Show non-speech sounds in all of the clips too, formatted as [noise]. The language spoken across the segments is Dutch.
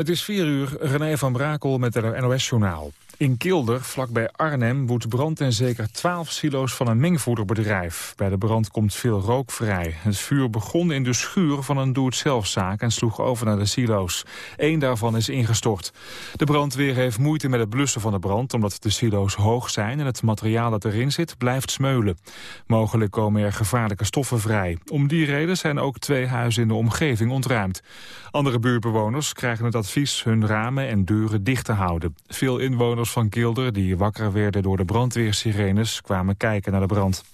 Het is 4 uur, René van Brakel met het NOS-journaal. In Kilder, vlakbij Arnhem, woedt brand in zeker 12 silo's van een mengvoederbedrijf. Bij de brand komt veel rook vrij. Het vuur begon in de schuur van een doe-het-zelfzaak en sloeg over naar de silo's. Eén daarvan is ingestort. De brandweer heeft moeite met het blussen van de brand... omdat de silo's hoog zijn en het materiaal dat erin zit blijft smeulen. Mogelijk komen er gevaarlijke stoffen vrij. Om die reden zijn ook twee huizen in de omgeving ontruimd. Andere buurtbewoners krijgen het advies hun ramen en deuren dicht te houden. Veel inwoners van Kilder, die wakker werden door de brandweersirenes, kwamen kijken naar de brand.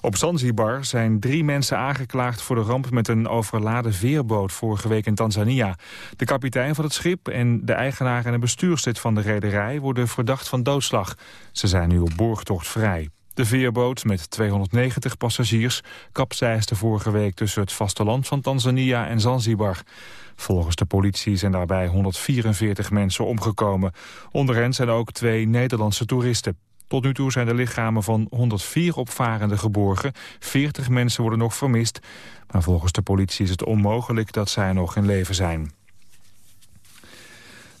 Op Zanzibar zijn drie mensen aangeklaagd voor de ramp met een overladen veerboot vorige week in Tanzania. De kapitein van het schip en de eigenaar en een bestuurslid van de rederij worden verdacht van doodslag. Ze zijn nu op borgtocht vrij. De veerboot met 290 passagiers kapseisde vorige week tussen het vasteland van Tanzania en Zanzibar. Volgens de politie zijn daarbij 144 mensen omgekomen. Onder hen zijn ook twee Nederlandse toeristen. Tot nu toe zijn de lichamen van 104 opvarenden geborgen. 40 mensen worden nog vermist. Maar volgens de politie is het onmogelijk dat zij nog in leven zijn.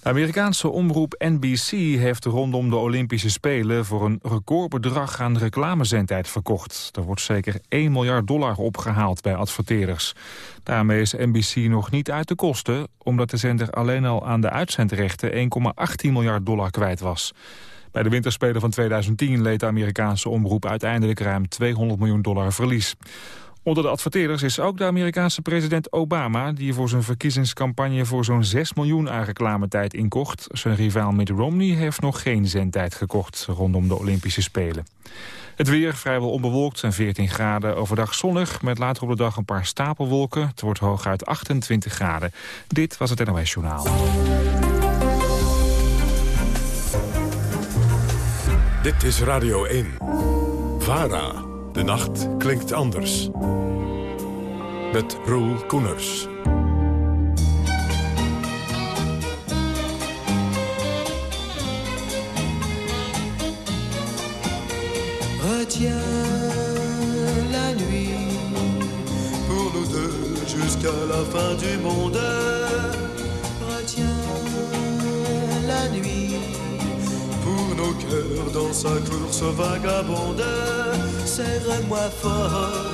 De Amerikaanse omroep NBC heeft rondom de Olympische Spelen... voor een recordbedrag aan reclamezendtijd verkocht. Er wordt zeker 1 miljard dollar opgehaald bij adverteerders. Daarmee is NBC nog niet uit de kosten... omdat de zender alleen al aan de uitzendrechten 1,18 miljard dollar kwijt was. Bij de winterspelen van 2010 leed de Amerikaanse omroep uiteindelijk ruim 200 miljoen dollar verlies. Onder de adverteerders is ook de Amerikaanse president Obama... die voor zijn verkiezingscampagne voor zo'n 6 miljoen aan reclametijd inkocht. Zijn rivaal Mitt Romney heeft nog geen zendtijd gekocht rondom de Olympische Spelen. Het weer vrijwel onbewolkt en 14 graden. Overdag zonnig, met later op de dag een paar stapelwolken. Het wordt hooguit 28 graden. Dit was het NOS Journaal. Dit is Radio 1. VARA. De nacht klinkt anders. Met Roel Koeners. Retiens la nuit pour nous deux jusqu'à la fin du monde. Retiens la nuit pour nos cœurs dans sa course vagabonde serre-moi fort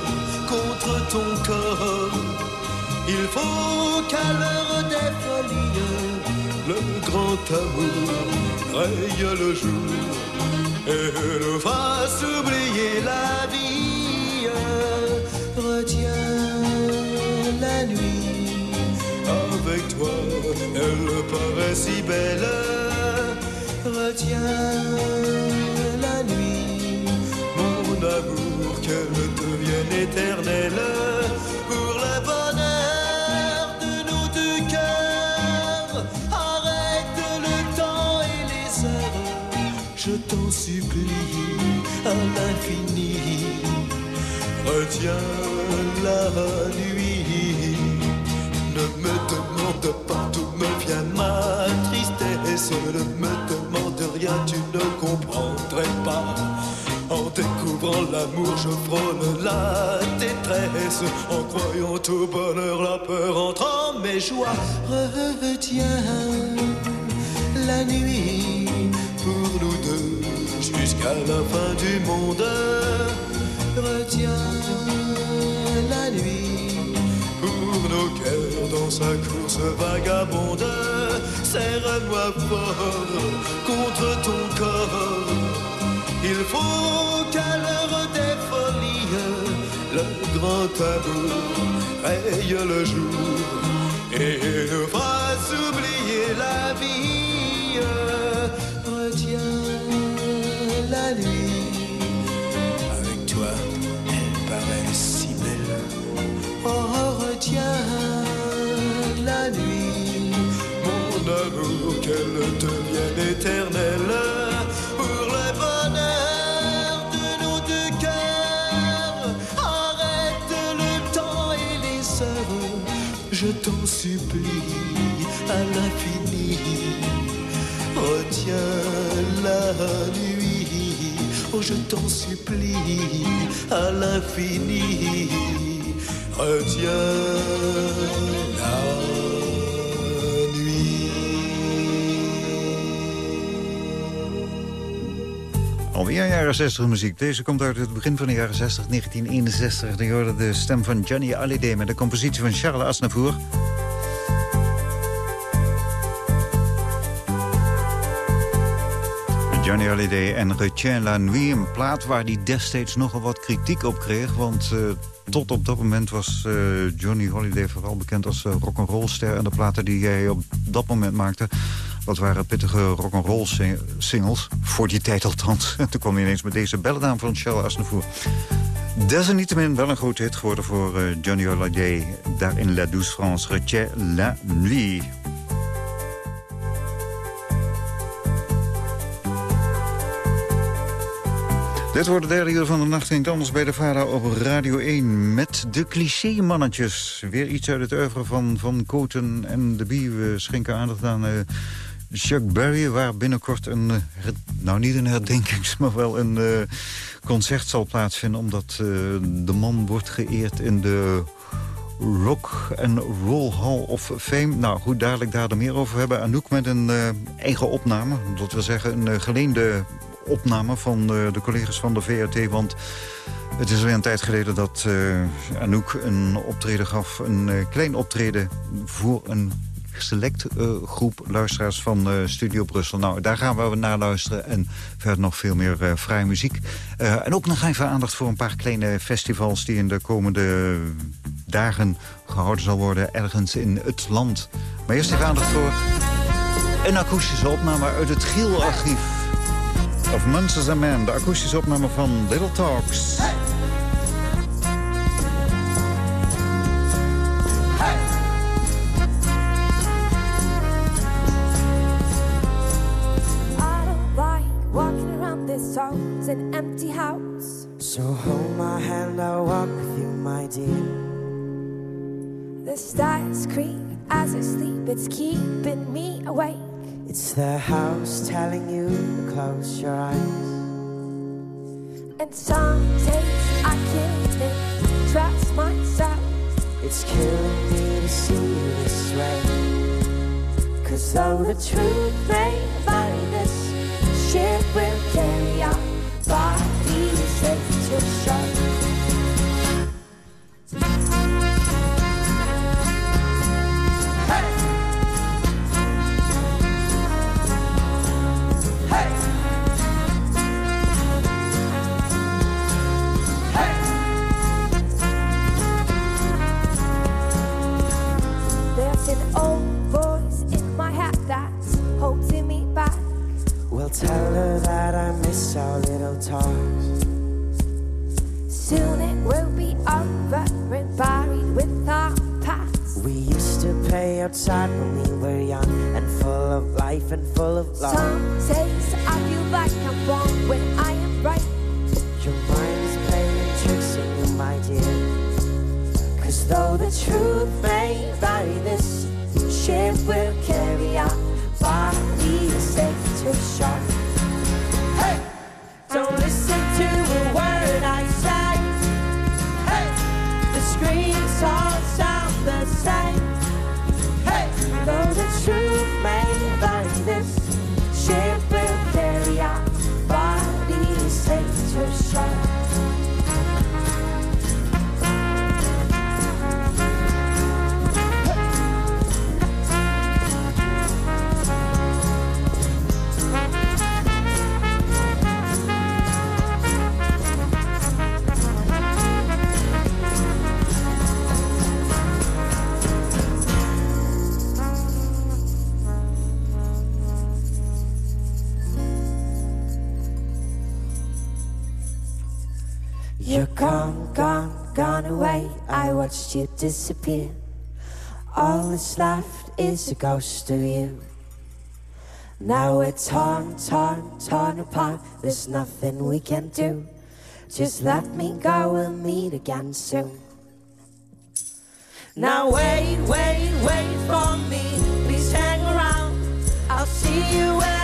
contre ton corps. Il faut qu'à l'heure des folies, le grand amour raye le jour et nous fasse oublier la vie. Retiens la nuit, avec toi, elle paraît si belle. Retiens éternelle pour le bonheur de nos deux cœurs. Arrête le temps et les heures, je t'en supplie à l'infini. Retiens la nuit, ne me demande pas d'où me vient ma tristesse, ne me demande rien, tu ne comprendrais pas. En découvrant l'amour, je frôle la détresse. En croyant au bonheur, la peur entre en mes joies. Retiens la nuit pour nous deux jusqu'à la fin du monde. Retiens la nuit pour nos cœurs dans sa course vagabonde. Serre-moi fort contre ton corps il faut qu'à l'heure des folies, le grand amour raye le jour et nous fasse oublier la vie. Retiens la nuit, avec toi, elle paraît si belle. Oh, retiens la nuit, mon amour, qu'elle devienne éternelle. T'en supplie à l'infini. Retiens la nuit, oh je t'en supplie à l'infini. Retiens la nuit. Alweer jaren 60 muziek. Deze komt uit het begin van de jaren 60, 1961. De hoorde de stem van Johnny Hallyday met de compositie van Charles Aznavour. Johnny Hallyday en Retiens la Nuit. Een plaat waar hij destijds nogal wat kritiek op kreeg. Want uh, tot op dat moment was uh, Johnny Holiday vooral bekend als uh, rock'n'rollster. En de platen die hij op dat moment maakte... dat waren pittige rock'n'roll singles. Voor die tijd althans. En [laughs] toen kwam hij ineens met deze bellen van Charles Aznavour. Desalniettemin wel een grote hit geworden voor Johnny Holiday. Daar in La Douce France, Retiens la Nuit. Dit wordt de derde uur van de nacht in anders bij de Vara op Radio 1... met de cliché-mannetjes. Weer iets uit het oeuvre van Van Koten en de Bie. We schenken aandacht aan uh, Chuck Berry... waar binnenkort een, uh, nou niet een herdenkings... [laughs] maar wel een uh, concert zal plaatsvinden... omdat de man wordt geëerd in de... Rock and Roll Hall of Fame. Nou goed, dadelijk daar er meer over hebben. Anouk met een eigen opname. Dat wil zeggen een geleende opname van de, eh, collega's van de VRT. Want het is weer een tijd geleden dat Anouk een optreden gaf. Een klein optreden voor een select uh, groep luisteraars van uh, Studio Brussel. Nou, daar gaan we naar luisteren en verder nog veel meer vrije muziek. en ook nog even aandacht voor een paar kleine festivals... die in de komende dagen gehouden zal worden ergens in het land. Maar eerst even aandacht voor een akoestische opname uit het Giel-archief of Monsters and Men. De akoestische opname van Little Talks. Hey. an empty house. So hold my hand, I'll walk with you, my dear. The stars creak as I sleep, it's keeping me awake. It's the house telling you to close your eyes. And some days I can't trust myself. It's killing me to see you this way. Cause though the truth may watched you disappear. All that's left is a ghost of you. Now we're torn, torn, torn apart. There's nothing we can do. Just let me go, we'll meet again soon. Now wait, wait, wait for me. Please hang around. I'll see you when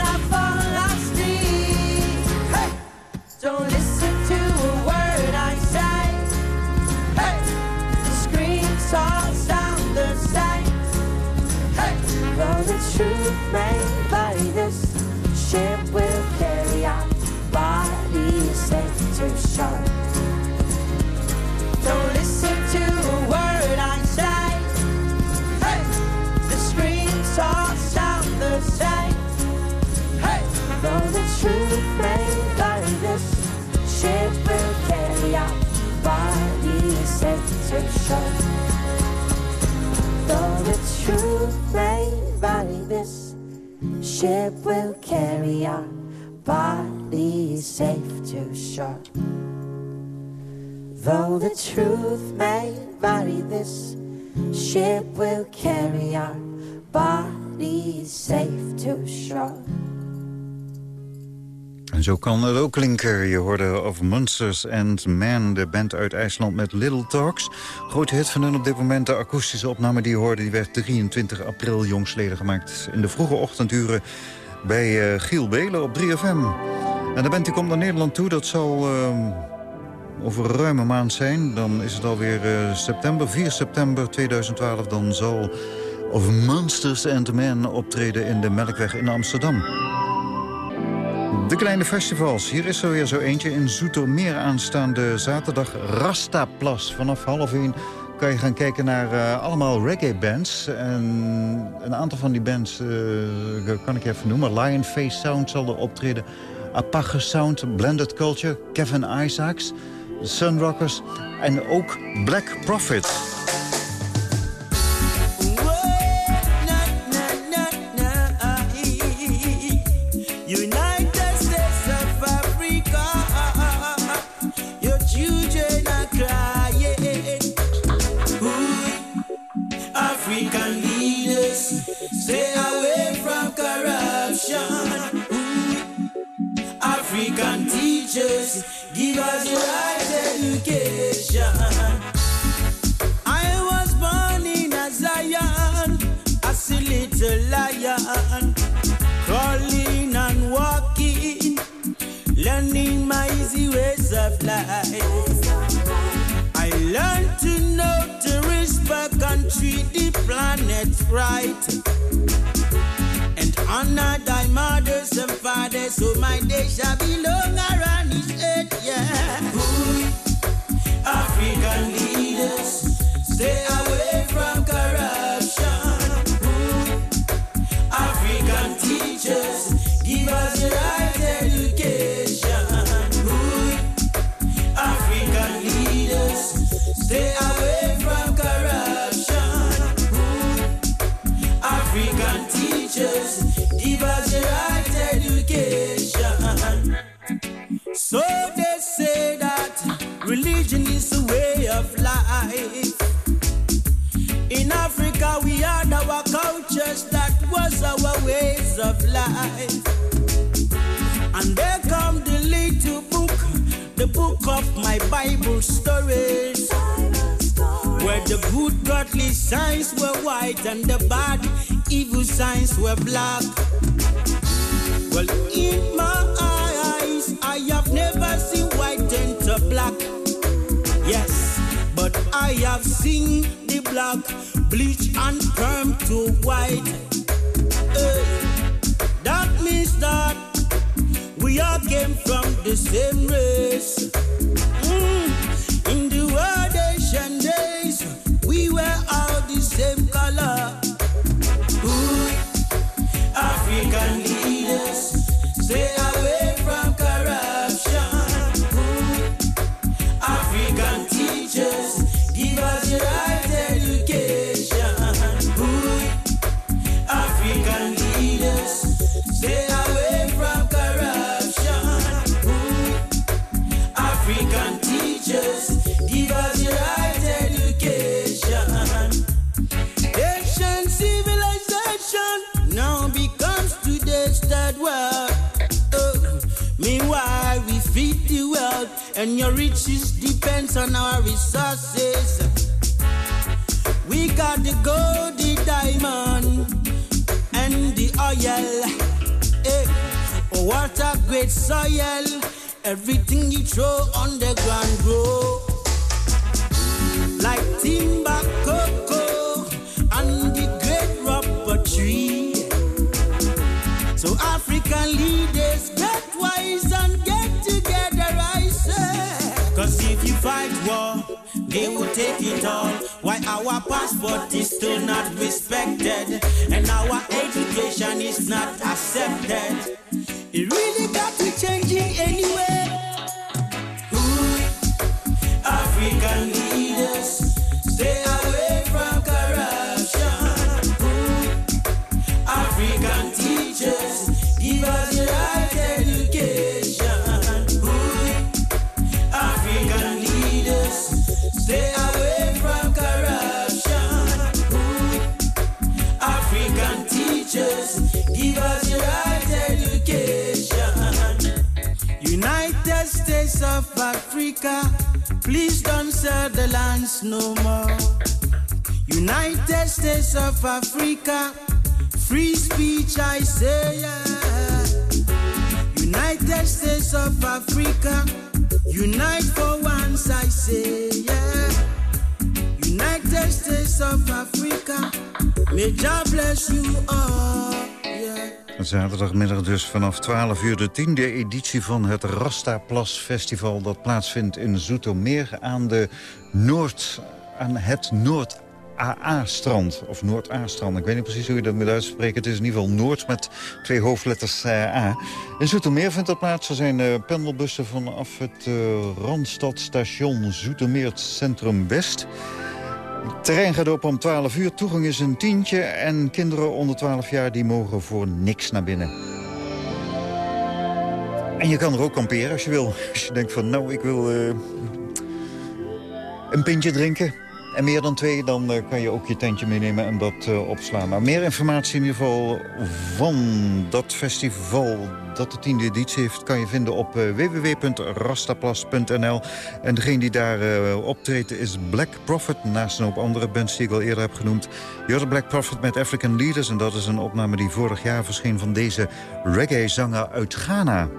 short. Don't listen to a word I say. Hey, the screams all sound the same. Hey, though the truth may vary, this ship will carry our bodies set to shore. Though the truth may vary, this ship will carry our safe to shore. Though the truth may vary, this ship will carry our bodies safe to shore. En zo kan het ook klinken. Je hoorde of Monsters and Men, de band uit IJsland met Little Talks. Grote hit van hun op dit moment. De akoestische opname die je hoorde, die werd 23 april jongsleden gemaakt. In de vroege ochtenduren bij uh, Giel Belen op 3FM. En de band die komt naar Nederland toe, dat zal... Uh, over een ruime maand zijn. Dan is het alweer uh, september, 4 september 2012. Dan zal of Monsters and Men optreden in de Melkweg in Amsterdam. De kleine festivals. Hier is er weer zo eentje in Zoetermeer aanstaande zaterdag. Rastaplas. Vanaf half één kan je gaan kijken naar uh, allemaal reggae-bands. En een aantal van die bands uh, kan ik even noemen. Lion Face Sound zal er optreden. Apache Sound, Blended Culture, Kevin Isaacs, Sunrockers en ook Black Prophet. Religion is a way of life. In Africa, we had our cultures, that was our ways of life. And there come the little book, the book of my Bible stories. Where the good godly signs were white and the bad evil signs were black. Well, in my eyes, I have never seen turn to black. Yes, but I have seen the black bleach and perm to white. Hey, that means that we all came from the same race. On our resources. We got the gold, the diamond, and the oil. Eh, oh, what a great soil! Everything you throw on the ground grow like timber, cocoa, they will take it all. Why our passport is still not respected, and our education is not accepted. It really got to changing anyway. Of Africa, please don't sell the lands no more. United States of Africa, free speech I say yeah. United States of Africa, unite for once I say yeah. United States of Africa, may God bless you all. Zaterdagmiddag dus vanaf 12 uur de tiende editie van het Rastaplas Festival... dat plaatsvindt in Zoetermeer aan, de Noord, aan het Noord AA-strand, of Noord-A-strand. Ik weet niet precies hoe je dat moet uitspreken. Het is in ieder geval Noord met twee hoofdletters eh, A. In Zoetermeer vindt dat plaats. Er zijn uh, pendelbussen vanaf het uh, Randstadstation Zoetermeer Centrum West. Terrein gaat open om 12 uur. Toegang is een tientje. En kinderen onder 12 jaar die mogen voor niks naar binnen. En je kan er ook kamperen als je wil. Als je denkt van, nou, ik wil uh, een pintje drinken en meer dan twee, dan uh, kan je ook je tentje meenemen en dat uh, opslaan. Maar meer informatie in ieder geval van dat festival dat de tiende editie heeft... kan je vinden op uh, www.rastaplas.nl. En degene die daar optreedt is Black Prophet... naast een hoop andere bands die ik al eerder heb genoemd. You're Black Prophet met African Leaders... en dat is een opname die vorig jaar verscheen van deze reggae-zanger uit Ghana.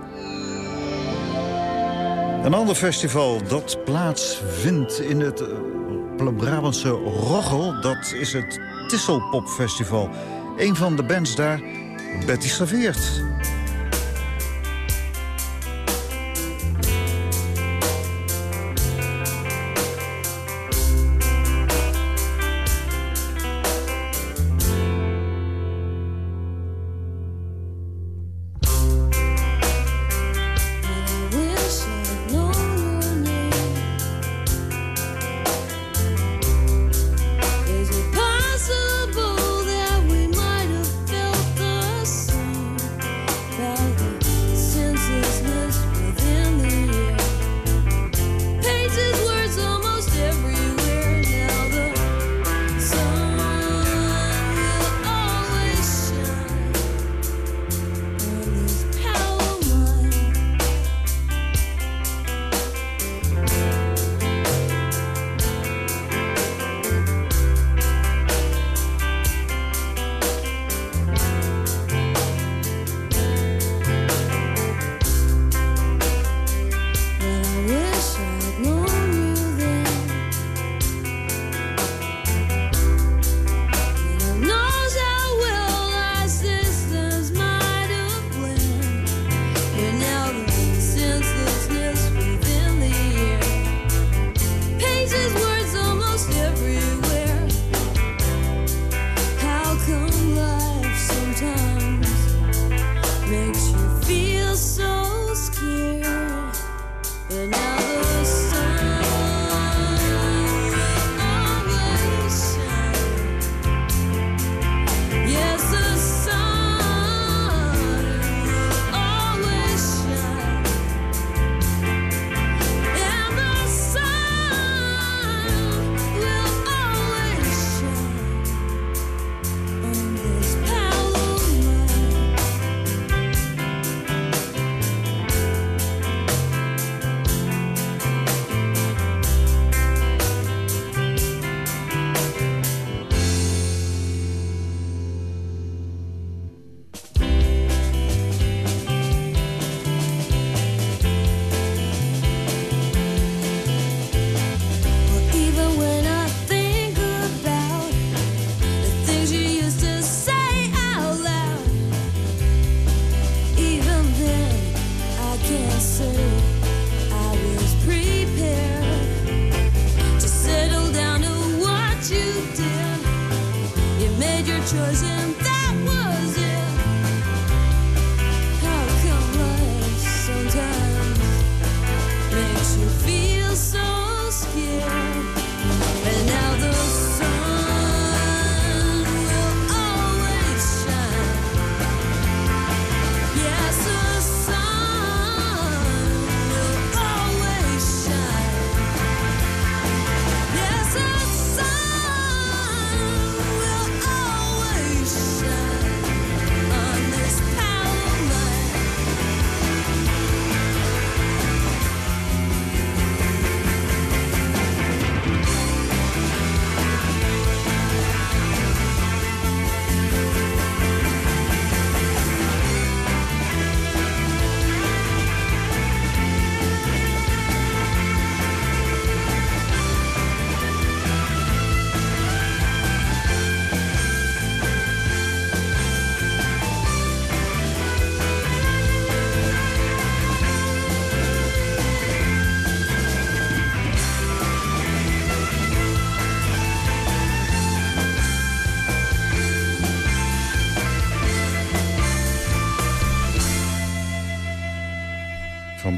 Een ander festival dat plaatsvindt in het Brabantse Roggel. Dat is het Tisselpop Festival. Een van de bands daar, Betty Serveert.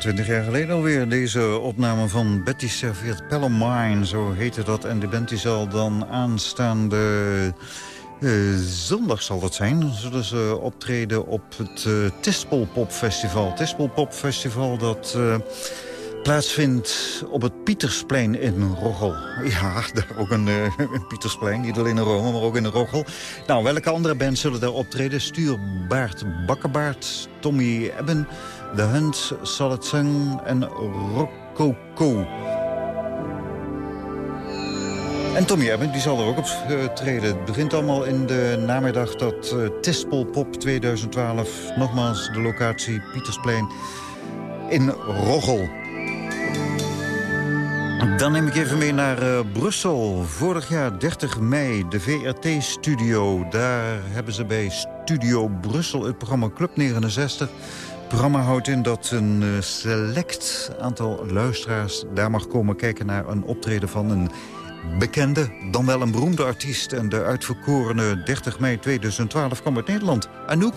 Van 20 jaar geleden alweer. Deze opname van Betty Serveert Palomine, zo heette dat. En de band zal dan aanstaande uh, zondag zal het zijn. Zullen ze optreden op het uh, Tispel Pop Festival. Tispel Pop Festival dat... Uh, plaatsvindt op het Pietersplein in Roggel. Ja, [laughs] daar ook een, Pietersplein, niet alleen in Rome, maar ook in Roggel. Nou, welke andere bands zullen daar optreden? Stuur Baart Bakkenbaard, Tommy Ebben, The Hunt, Solid Sun en Rococo. En Tommy Ebben, die zal er ook op treden. Het begint allemaal in de namiddag dat uh, Tispel Pop 2012. Nogmaals, de locatie Pietersplein in Roggel. Dan neem ik even mee naar uh, Brussel. Vorig jaar, 30 mei, de VRT-studio. Daar hebben ze bij Studio Brussel het programma Club 69. Programma houdt in dat een uh, select aantal luisteraars... daar mag komen kijken naar een optreden van een bekende, dan wel een beroemde artiest. En de uitverkorene 30 mei 2012 kwam uit Nederland. Anouk,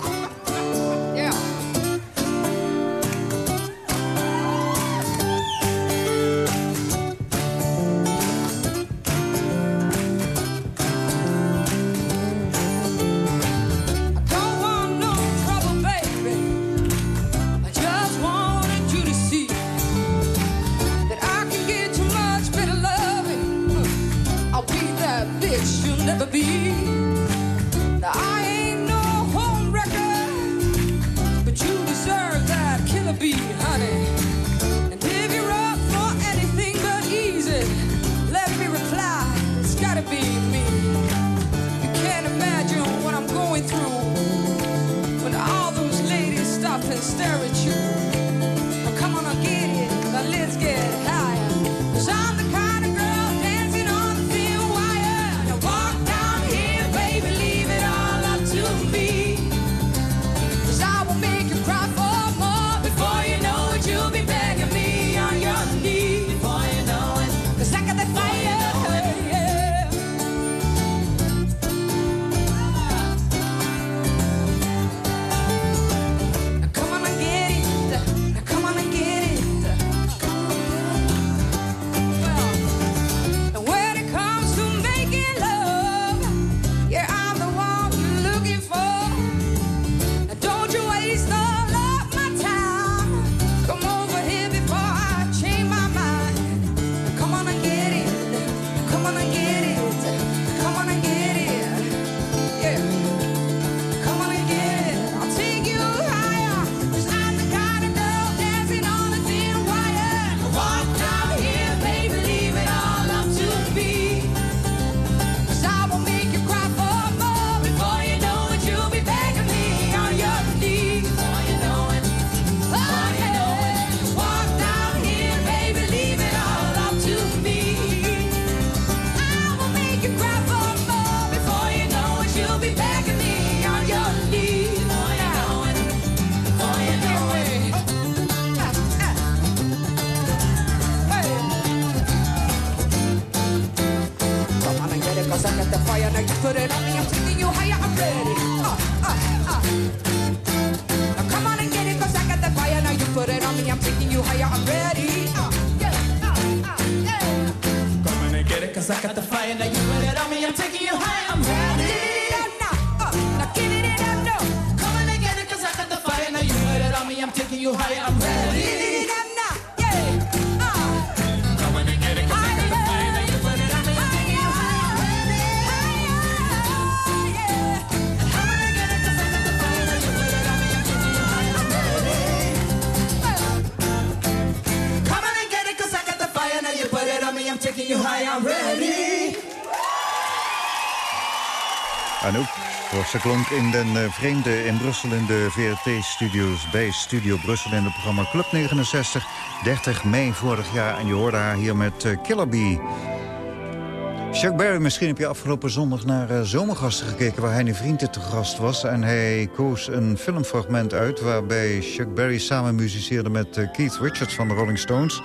ze klonk in den uh, vreemde in Brussel in de VRT-studio's bij Studio Brussel in het programma Club 69, 30 mei vorig jaar. En je hoorde haar hier met uh, Killer Bee. Chuck Berry, misschien heb je afgelopen zondag naar uh, Zomergasten gekeken... waar hij een vriend te gast was. En hij koos een filmfragment uit... waarbij Chuck Berry samen muziceerde met Keith Richards van de Rolling Stones...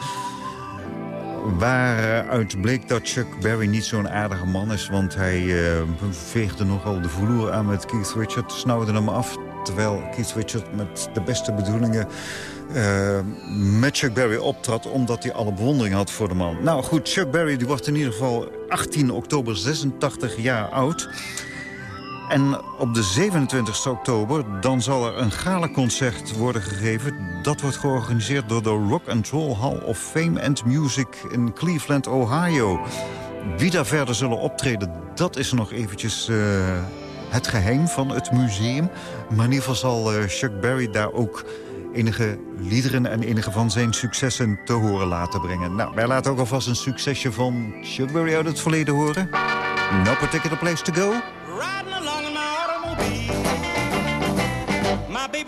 Waaruit bleek dat Chuck Berry niet zo'n aardige man is... want hij uh, veegde nogal de vloer aan met Keith Richards... snauwde hem af terwijl Keith Richards met de beste bedoelingen uh, met Chuck Berry optrad... omdat hij alle bewondering had voor de man. Nou goed, Chuck Berry die wordt in ieder geval 18 oktober 86 jaar oud... En op de 27 oktober dan zal er een galaconcert worden gegeven. Dat wordt georganiseerd door de Rock and Roll Hall of Fame and Music in Cleveland, Ohio. Wie daar verder zullen optreden, dat is nog eventjes uh, het geheim van het museum. Maar in ieder geval zal uh, Chuck Berry daar ook enige liederen en enige van zijn successen te horen laten brengen. Nou, wij laten ook alvast een succesje van Chuck Berry uit het verleden horen. No particular place to go.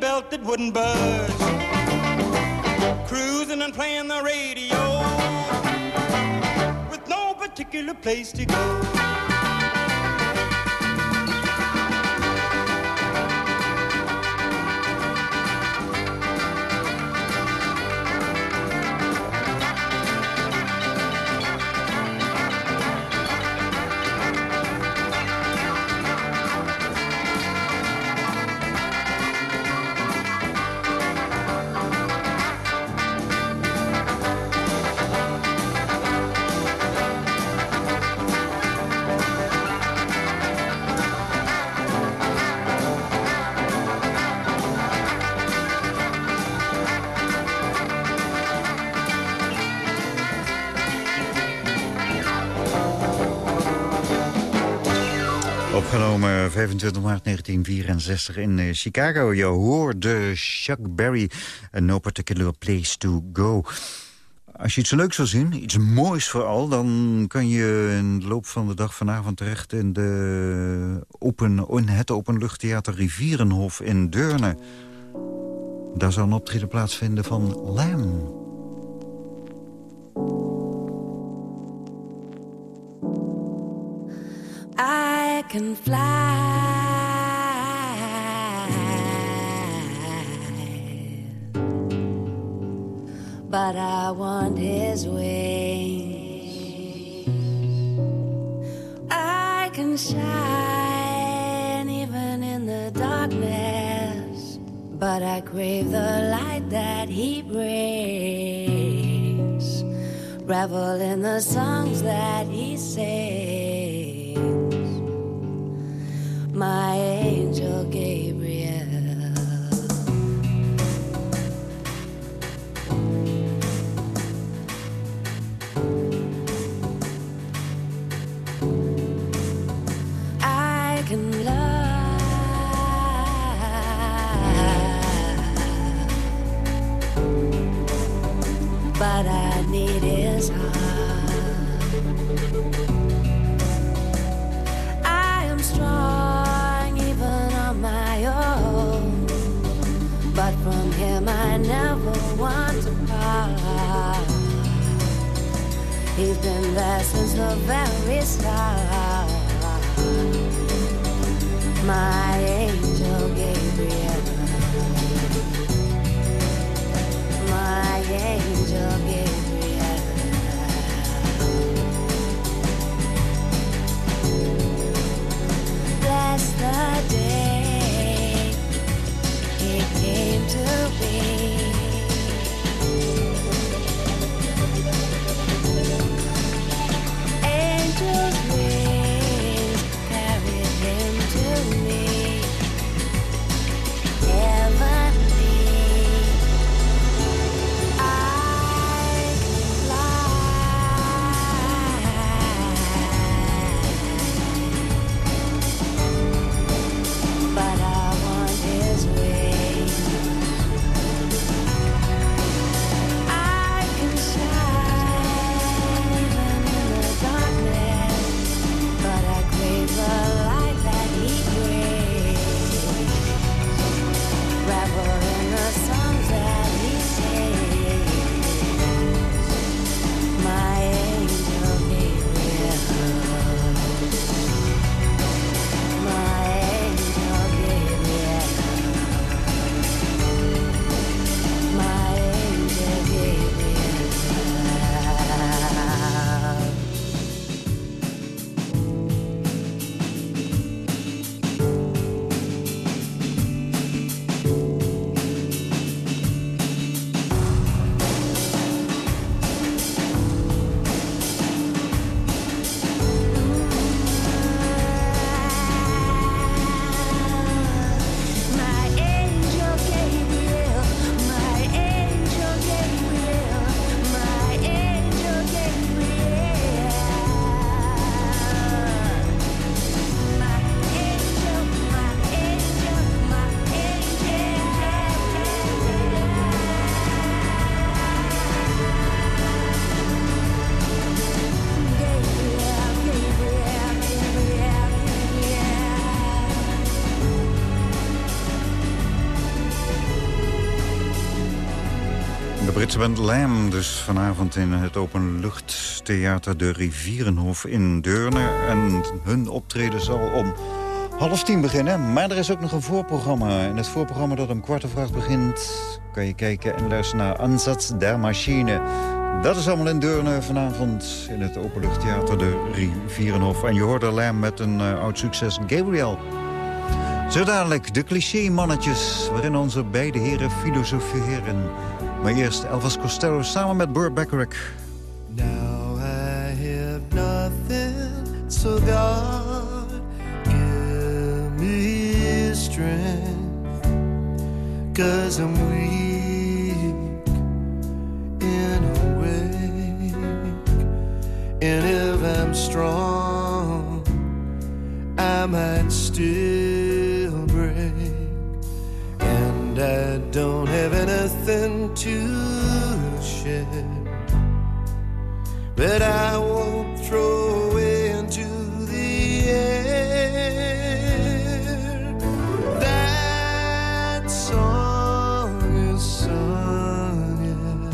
That wouldn't budge. Cruising and playing the radio with no particular place to go. 25 maart 1964 in eh, Chicago. Je hoorde Chuck Berry, No Particular Place to Go. Als je iets leuks wil zien, iets moois vooral... dan kan je in de loop van de dag vanavond terecht... in, de open, in het openluchttheater Rivierenhof in Deurne. Daar zal een optreden plaatsvinden van Lam. Can fly, but I want his wings. I can shine even in the darkness, but I crave the light that he brings. Revel in the songs that he sings my angel Gabriel. Been there since the very start. Britse band Lam, dus vanavond in het openluchttheater De Rivierenhof in Deurne. En hun optreden zal om half tien beginnen. Maar er is ook nog een voorprogramma. En het voorprogramma dat om kwart over acht begint... kan je kijken en luisteren naar Ansatz der Machine. Dat is allemaal in Deurne vanavond in het openluchttheater De Rivierenhof. En je hoort er Lam met een eh, oud succes, Gabriel. Zo dadelijk de cliché-mannetjes waarin onze beide heren filosoferen. Maar eerst Elvis Costello samen met Burt Bacharach. Now I have nothing, so God give me strength. Cause I'm weak in a way. And if I'm strong, I might still I don't have anything to share But I won't throw away into the air. That song is sung yet.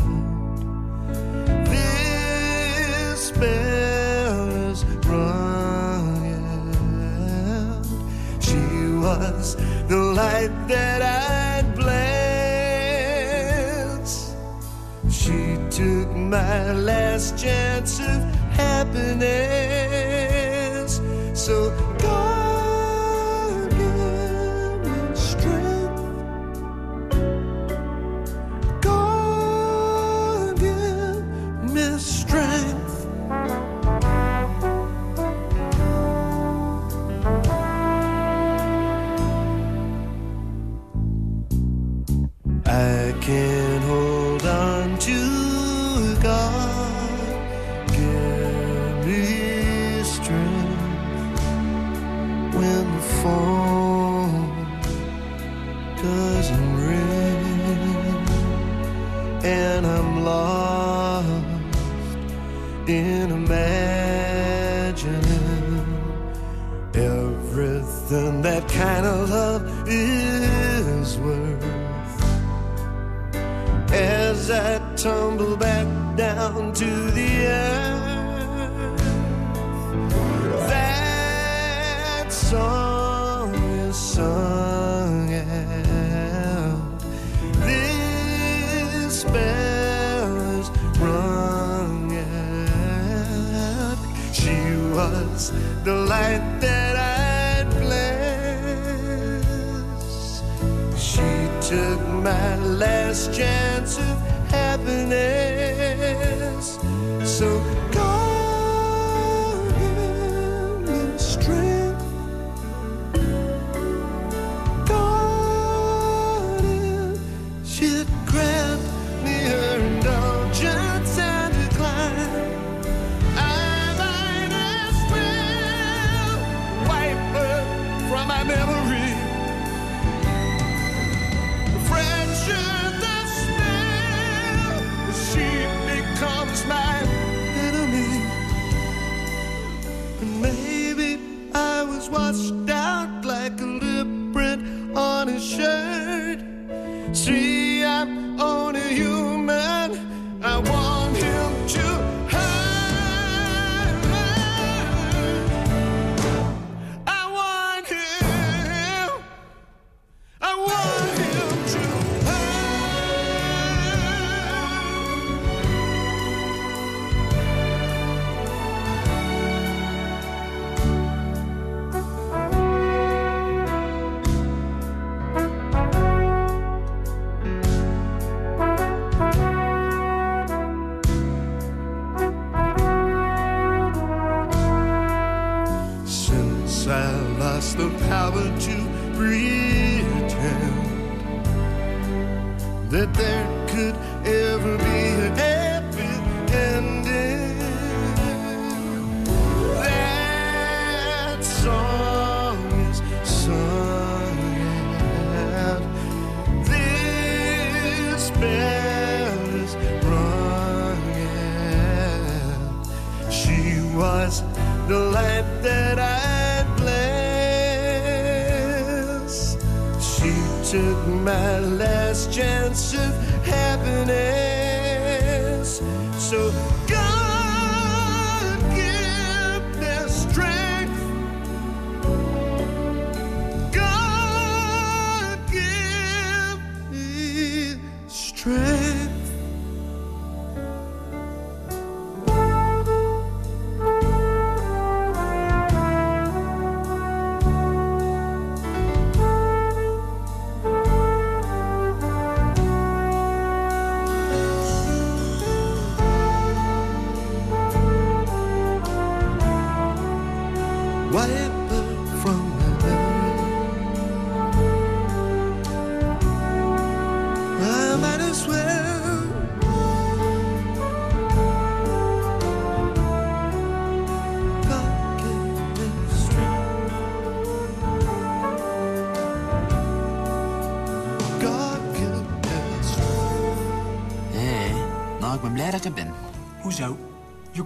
This spell is rung yet. She was the light that I'd my last chance of happiness. So washed out like a lip print on his shirt.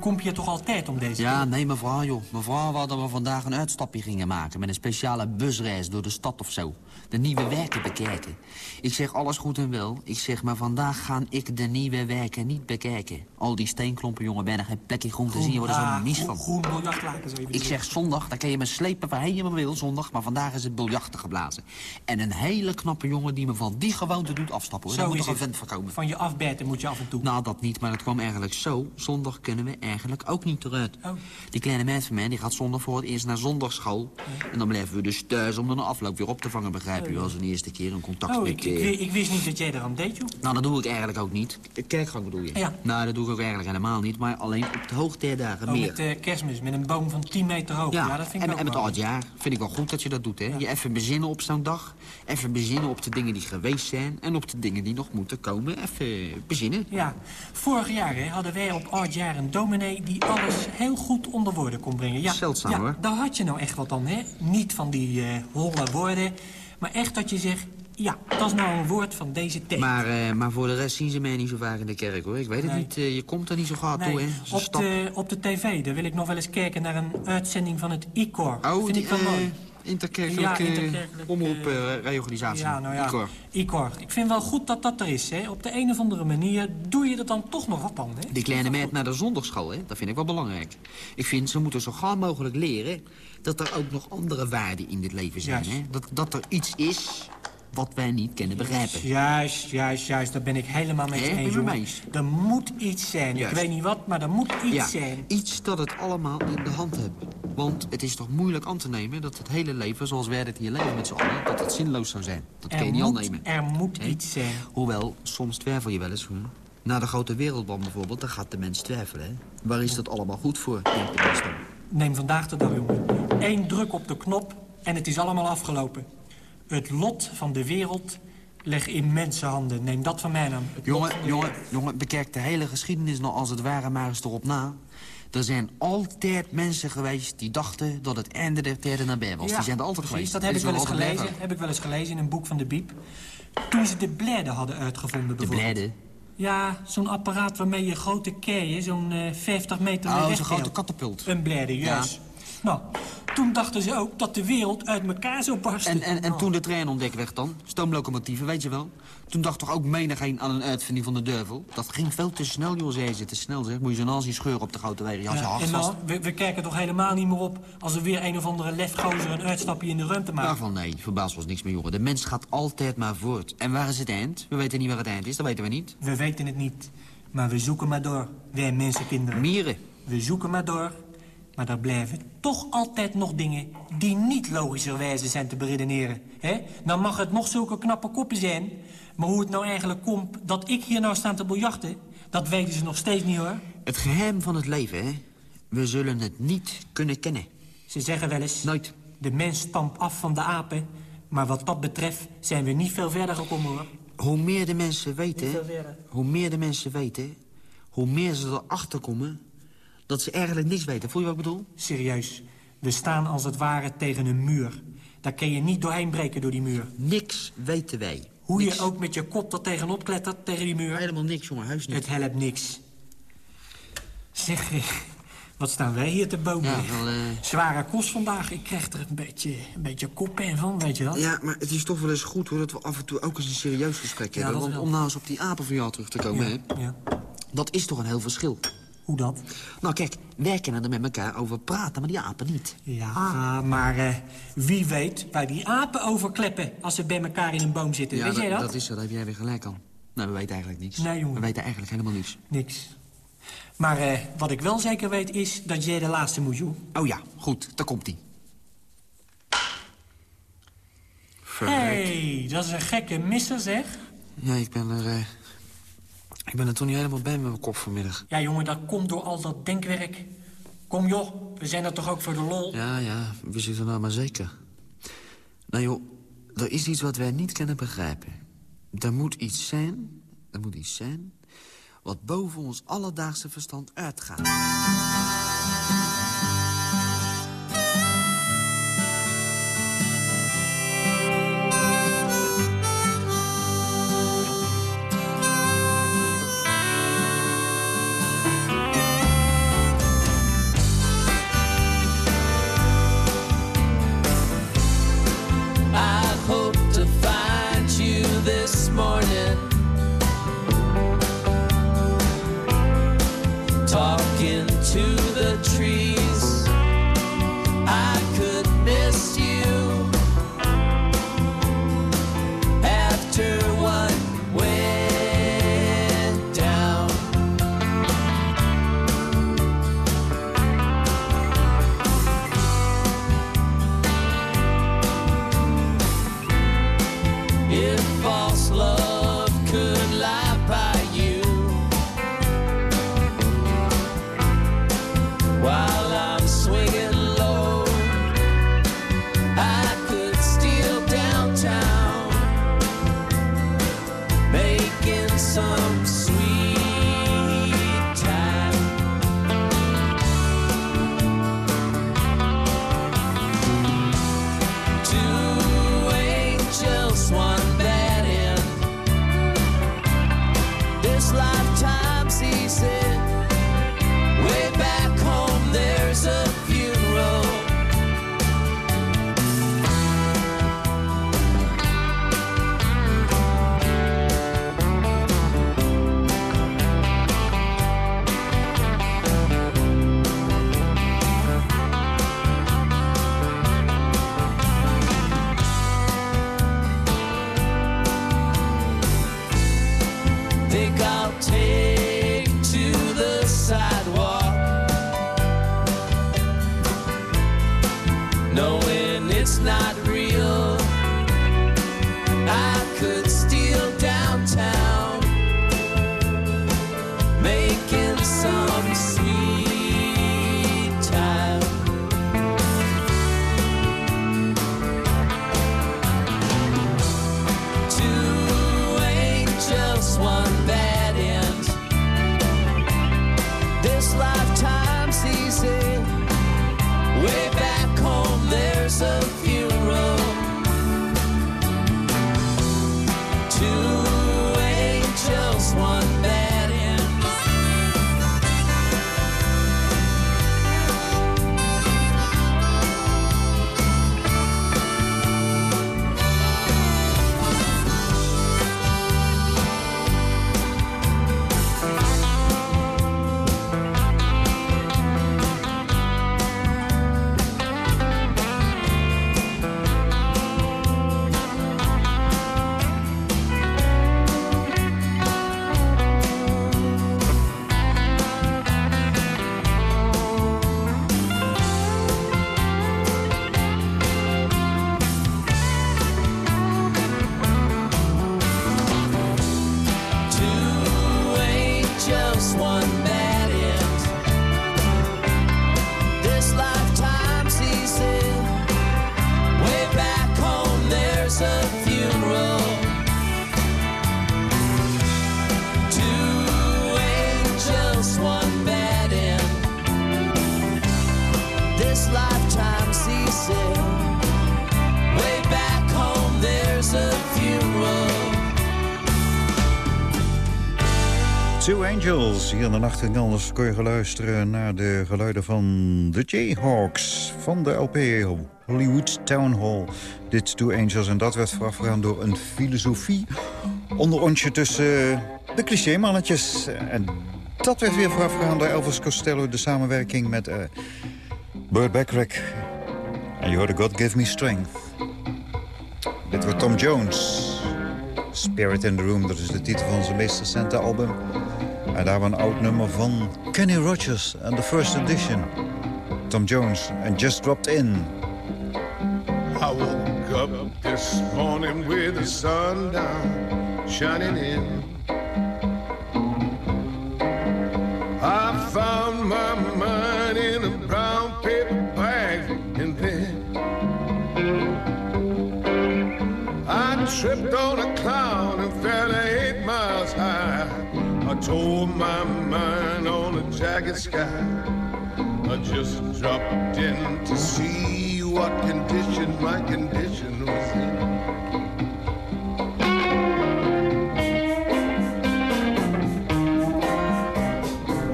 Komt hier toch altijd om deze Ja, nee, mevrouw, joh. Mevrouw wou dat we vandaag een uitstapje gingen maken... met een speciale busreis door de stad of zo. De nieuwe werken bekijken. Ik zeg alles goed en wel. Ik zeg, maar vandaag ga ik de nieuwe werken niet bekijken. Al die steenklompen, jongen, bijna geen plekje groen te zien. Je wordt er zo Ah, mies groen- van. Groen biljartlaken, zo je Ik zeg zondag, dan kan je me slepen waarheen je maar wil, zondag. Maar vandaag is het biljarten geblazen. En een hele knappe jongen die me van die gewoonte doet afstappen. Hoor. Zo moet toch een vent voor komen. Van je afbijten moet je af en toe. Nou, dat niet, maar het kwam eigenlijk zo. Zondag kunnen we eigenlijk ook niet eruit. Oh. Die kleine meid van mij die gaat zondag voor het eerst naar zondagschool. En dan blijven we dus thuis om de afloop weer op te vangen, begrijp je? Als een eerste keer een contact Oh, met... ik, ik wist niet dat jij eraan deed, joh. Nou, dat doe ik eigenlijk ook niet. Kerkgang bedoel je? Ja. Nou, dat doe ik ook eigenlijk helemaal niet. Maar alleen op de hoogtijdagen Oh, meer. met eh, kerstmis, met een boom van 10 meter hoog. Ja, dat vind ik en, ook en met oudjaar vind ik wel goed dat je dat doet, hè? Je even bezinnen op zo'n dag. Even bezinnen op de dingen die geweest zijn. En op de dingen die nog moeten komen. Even bezinnen. Ja, vorig jaar hè, hadden wij op oudjaar een dominee die alles heel goed onder woorden kon brengen. Ja, Zeldzaam, ja, hoor. daar had je nou echt wat aan, hè? Niet van die eh holle woorden, maar echt dat je zegt... Ja, dat is nou een woord van deze tijd. Maar, eh, maar voor de rest zien ze mij niet zo vaak in de kerk, hoor. Ik weet het Nee. niet. eh, je komt er niet zo gauw toe, hè? Dat op, stap. de, op de tv, daar wil ik nog wel eens kijken naar een uitzending van het ICOR. Oh, Vind die ik wel eh, mooi. interkerkelijke Ja, interkerkelijk, omroep eh, eh, reorganisatie. Ja, nou ja, Icor. ICOR. Ik vind wel goed dat dat er is, hè. Op de een of andere manier doe je er dan toch nog wat aan, hè. Die kleine meid naar de zondagschool, hè? dat vind ik wel belangrijk. Ik vind, ze moeten zo gauw mogelijk leren... dat er ook nog andere waarden in dit leven zijn. Juist. Hè? Dat, dat er iets is wat wij niet kunnen begrijpen. Juist, juist, juist. Daar ben ik helemaal je eens? Er moet iets zijn. Juist. Ik weet niet wat, maar er moet iets Ja, zijn. iets dat het allemaal in de hand heeft. Want het is toch moeilijk aan te nemen dat het hele leven, zoals wij het hier leven met z'n allen, dat het zinloos zou zijn. Dat kun je Er niet moet, aannemen. er moet iets zijn. Hoewel, soms twijfel je wel eens. Hoor. Na de grote wereldband bijvoorbeeld, dan gaat de mens twijfelen. Hè? Waar is dat allemaal goed voor, denkt de mens dan? Neem vandaag de dag, jongen. Eén druk op de knop en het is allemaal afgelopen. Het lot van de wereld leg in mensenhanden. Neem dat van mij aan. Jongen, de jongen, jongen, bekijk de hele geschiedenis nog als het ware maar eens erop na. Er zijn altijd mensen geweest die dachten dat het einde der tijden nabij was. Ja, die zijn er altijd precies, geweest. Dat heb ik, wel eens gelezen, blijven. heb ik wel eens gelezen in een boek van de Biep. Toen ze de blijden hadden uitgevonden De bijvoorbeeld. blijde. Ja, zo'n apparaat waarmee je grote keien, zo'n eh 50 meter Oh, mee zo'n grote katapult. Een blijde, juist. Nou, toen dachten ze ook dat de wereld uit elkaar zou barsten. En, en, en toen de trein ontdekt werd dan, stoomlocomotieven, weet je wel. Toen dacht toch ook menigeen aan een uitvinding van de duivel. Dat ging veel te snel, joh, zei ze. Te snel, zeg. Moet je zo'n nazi scheuren op de grote wegen. Je Ja, hart en vast. nou, we, we kijken toch helemaal niet meer op als er weer een of andere lefgozer een uitstapje in de ruimte maakt. Daarvan nee, verbaas ons niks meer, jongen. De mens gaat altijd maar voort. En waar is het eind? We weten niet waar het eind is, dat weten we niet. We weten het niet, maar we zoeken maar door. Wij mensenkinderen. Mieren. We zoeken maar door. Maar er blijven toch altijd nog dingen die niet logischerwijze zijn te beredeneren. hè? Dan mag het nog zulke knappe koppen zijn. Maar hoe het nou eigenlijk komt dat ik hier nou sta te biljarten... dat weten ze nog steeds niet, hoor. Het geheim van het leven, hè? We zullen het niet kunnen kennen. Ze zeggen wel eens... Nooit. De mens stamt af van de apen. Maar wat dat betreft zijn we niet veel verder gekomen, hoor. Hoe meer de mensen weten, hoe meer de mensen weten... hoe meer ze erachter komen dat ze eigenlijk niks weten. Voel je wat ik bedoel? Serieus. We staan als het ware tegen een muur. Daar kun je niet doorheen breken door die muur. Niks weten wij. Hoe Niks. je ook met je kop er tegenop klettert tegen die muur... Helemaal niks, jongen, huis niet. Het helpt niks. Zeg, eh, wat staan wij hier te bomen? Ja, wel, eh, Zware kost vandaag. Ik krijg er een beetje, een beetje koppijn van, weet je dat? Ja, maar het is toch wel eens goed hoor, dat we af en toe ook eens een serieus gesprek Ja, hebben. dat Want wel. om nou eens op die apen van jou terug te komen, Ja, hè, ja. dat is toch een heel verschil. Hoe dat? Nou kijk, wij kunnen er met elkaar over praten, maar die apen niet. Ja, maar eh, wie weet waar die apen over kleppen... als ze bij elkaar in een boom zitten. weet jij dat? dat is zo, daar heb jij weer gelijk aan. Nou, we weten eigenlijk niks. Nee, jongen. We weten eigenlijk helemaal niks. Niks. Maar eh, wat ik wel zeker weet is dat jij de laatste moet, joh. Oh ja, goed, daar komt-ie. Hé, hey, dat is een gekke misser, zeg. Ja, ik ben er... eh, ik ben er toch niet helemaal bij met mijn kop vanmiddag. Ja, jongen, dat komt door al dat denkwerk. Kom, joh, we zijn er toch ook voor de lol? Ja, ja, we zitten nou maar zeker. Nou joh, er is iets wat wij niet kunnen begrijpen. Er moet iets zijn, er moet iets zijn... wat boven ons alledaagse verstand uitgaat. Angels, hier in de nacht en anders kon je luisteren naar de geluiden van de Jayhawks van de LP Hollywood Town Hall. Dit Two Angels en dat werd voorafgegaan door een filosofie onderontje tussen de clichémannetjes. En dat werd weer voorafgegaan door Elvis Costello, de samenwerking met eh Burt Bacharach. En je hoorde God Give Me Strength. Dit wordt Tom Jones. Spirit in the Room, dat is de titel van zijn meest recente album. En daar een oud nummer van Kenny Rogers en The First Edition. Tom Jones en Just Dropped In. I woke up this morning with the sun down, shining in. I found my mind in a brown paper bag, and then I tripped on a cloud Told my mind on a jagged sky. I just dropped in to see what condition my condition was in.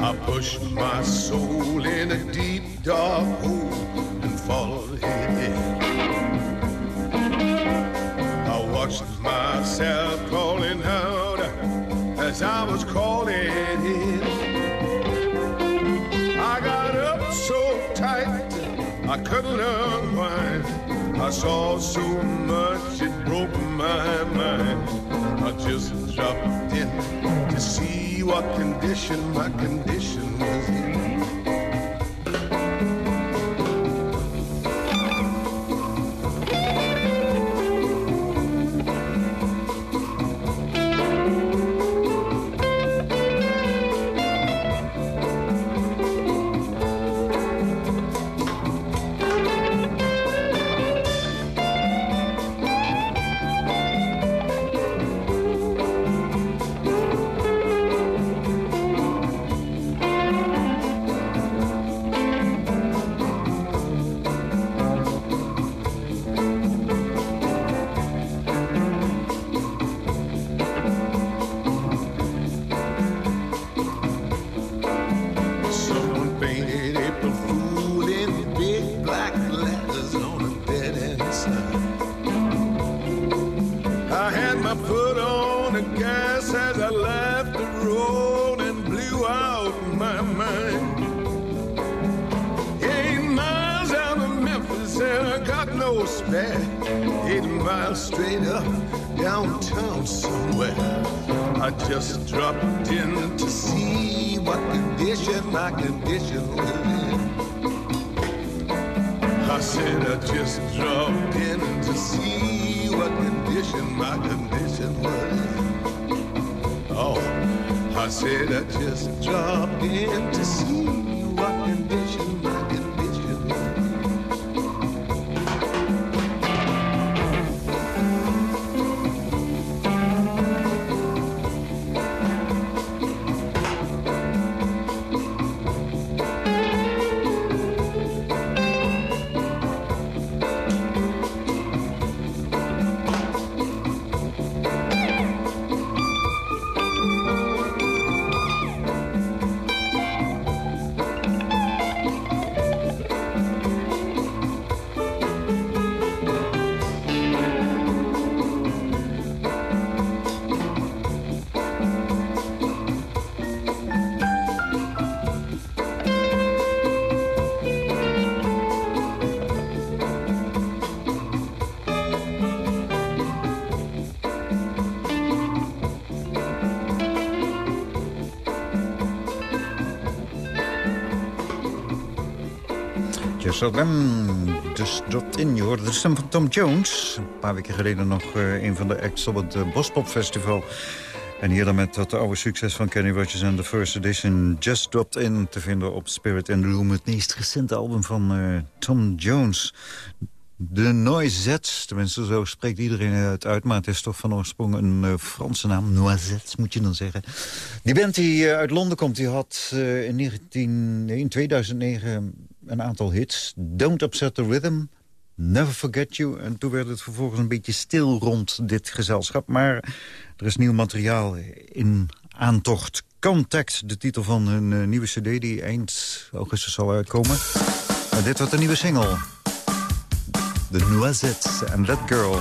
I pushed my soul in a deep dark hole and followed it. In. I watched myself crawling out as I was crawling. Couldn't unwind. I saw so much it broke my mind. I just dropped in to see what condition my condition was in. Dus dropped in. Je hoorde de stem van Tom Jones. Een paar weken geleden nog uh, een van de acts op het uh, Bospop Festival. En hier dan met dat oude succes van Kenny Rogers en de First Edition... Just Dropped In te vinden op Spirit the Room. Het meest recente album van uh, Tom Jones. De Noisettes, tenminste zo spreekt iedereen het uit... maar het is toch van oorsprong een Franse naam. Noisettes moet je dan zeggen. Die band die uit Londen komt, die had in, 19, nee, in 2009 een aantal hits. Don't Upset the Rhythm, Never Forget You. En toen werd het vervolgens een beetje stil rond dit gezelschap. Maar er is nieuw materiaal in aantocht. Contact, de titel van hun nieuwe cd die eind augustus zal uitkomen. En dit wordt een nieuwe single. The Noisettes and That Girl.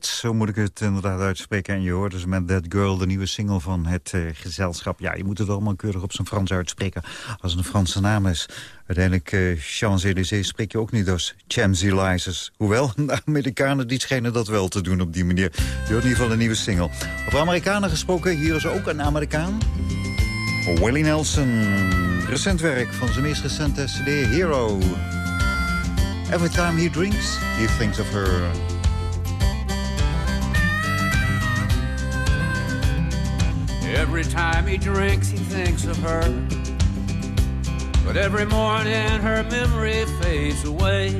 Zo moet ik het inderdaad uitspreken. En je hoort dus met That Girl, de nieuwe single van het uh, gezelschap. Ja, je moet het allemaal keurig op zijn Frans uitspreken als het een Franse naam is. Uiteindelijk, uh, Champs-Élysées spreek je ook niet als Champs-Élysées. Hoewel, [laughs] de Amerikanen die schijnen dat wel te doen op die manier. Je hoort in ieder geval een nieuwe single. Over Amerikanen gesproken, hier is ook een Amerikaan. Willie Nelson. Recent werk van zijn meest recente cd, Hero. Every time he drinks, he thinks of her... Every time he drinks, he thinks of her. But every morning, her memory fades away.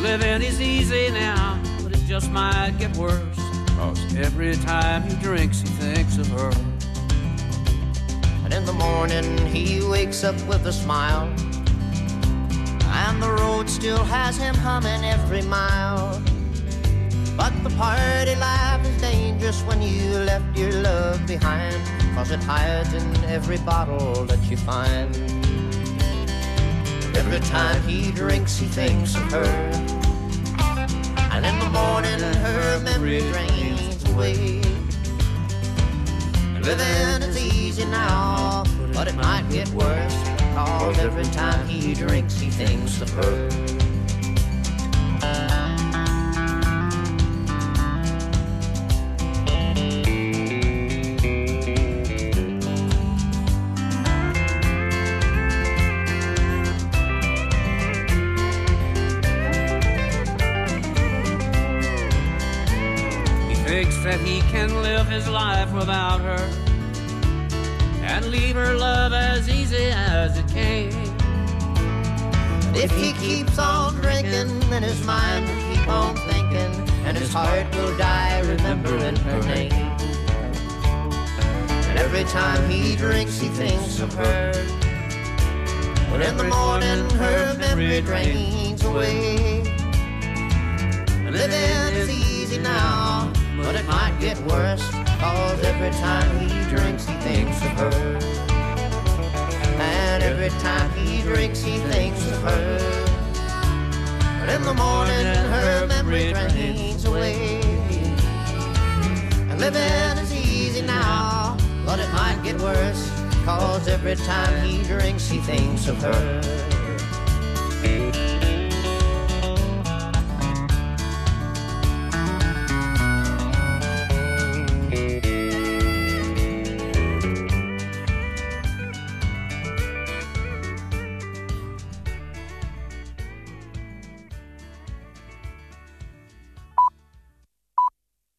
Living is easy now, but it just might get worse. Cause every time he drinks, he thinks of her. And in the morning, he wakes up with a smile. And the road still has him humming every mile. But the party life is dangerous when you left your love behind, cause it hides in every bottle that you find. Every time he drinks, he thinks of her. And in the morning, her memory drains away. Living is easy now, but it might get worse. Cause every time he drinks, he thinks of her. His life without her and leave her love as easy as it came. If he keeps on drinking, then his mind will keep on thinking, and his heart will die remembering her name. And every time he drinks, he thinks of her. But in the morning, her memory drains away. Living is easy now, but it might get worse, cause every time he drinks, he thinks of her. And every time he drinks, he thinks of her. But in the morning, her memory drains away. And living is easy now, but it might get worse. Cause every time he drinks, he thinks of her.